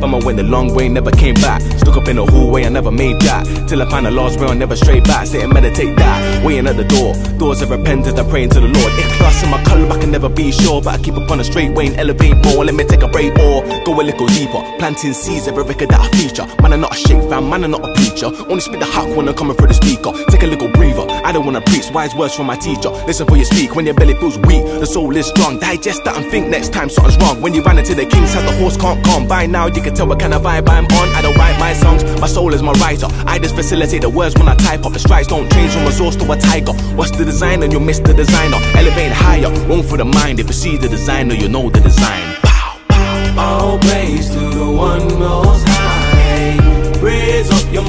Fam, I went the long way, never came back. Stuck up in the hallway, I never made that. Till I found the last rail, never straight back. Sit and meditate that. Waiting at the door, doors of repentance, I'm praying to the Lord. If class in my color, I can never be sure. But I keep up on a straight way and elevate more. Let me take a break or go a little deeper. Planting seeds, every record that I feature. Man, I'm not a shake fan, man, I'm not a preacher. Only spit the hawk when I'm coming for the speaker. Take a little breather. I don't wanna preach wise words from my teacher. Listen for you speak when your belly feels weak. The soul is strong. Digest that and think next time something's wrong. When you ran into the king's head, the horse can't come. By now, you can tell what kind of vibe I'm on. I don't write my songs, my soul is my writer. I just facilitate the words when I type up. The stripes don't change from a source to a tiger. What's the design you miss the designer? Elevate higher, room for the mind. If you see the designer, you know the design. Pow, pow. All praise to the one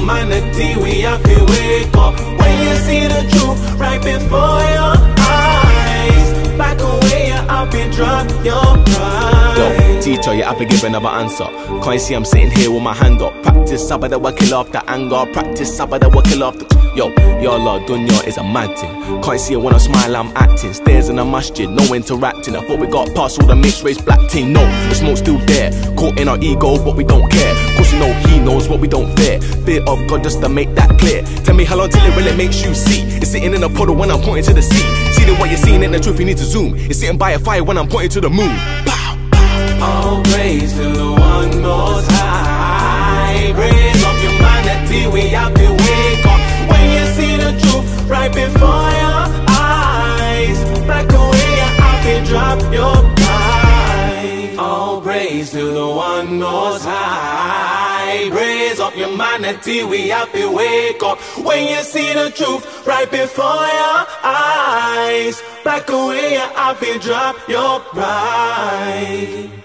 humanity, we have to wake up. When you see the truth right before your eyes, back away, have to drop your pride. Teacher, you have to give another answer. Can't you see I'm sitting here with my hand up. Practice sabada wa kill off the anger. Practice sabada wa kill off the. Yo, your Lord dunya is a mad thing. Can't see it when I smile, I'm acting. Stairs in a masjid, no interacting. I thought we got past all the mixed race black team. No, the smoke's still there. Caught in our ego, but we don't care. Cause you know he knows what we don't fear. Fear of God just to make that clear. Tell me how long till it really makes you see. It's sitting in a puddle when I'm pointing to the sea. See the what you're seeing in the truth, you need to zoom. It's sitting by a fire when I'm pointing to the moon. Pow! All praise to the one most high. Most high. Raise up humanity, we have to wake up. When you see the truth right before your eyes, back away, have to drop your pride.